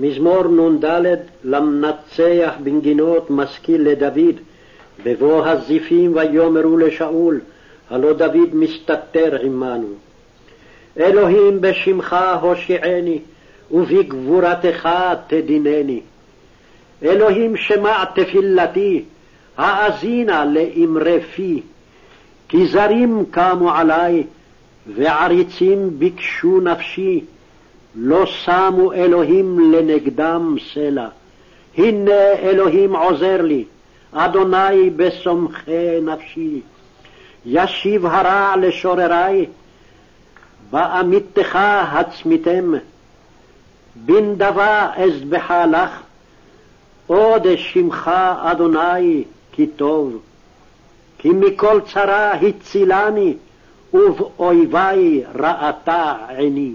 מזמור נ"ד למנצח בנגינות משכיל לדוד, בבוא הזיפים ויאמרו לשאול, הלא דוד מסתתר עמנו. אלוהים בשמך הושיעני, ובגבורתך תדינני. אלוהים שמע תפילתי, האזינה לאמרי פי. כי זרים קמו עלי, ועריצים ביקשו נפשי, לא שמו אלוהים לנגדם סלע. הנה אלוהים עוזר לי, אדוני בסומכי נפשי. ישיב הרע לשוררי, באמיתך הצמיתם. בנדבה אזבחה לך, עוד שמך אדוני כי טוב. כי מכל צרה הצילני, ובאויבי ראתה עיני.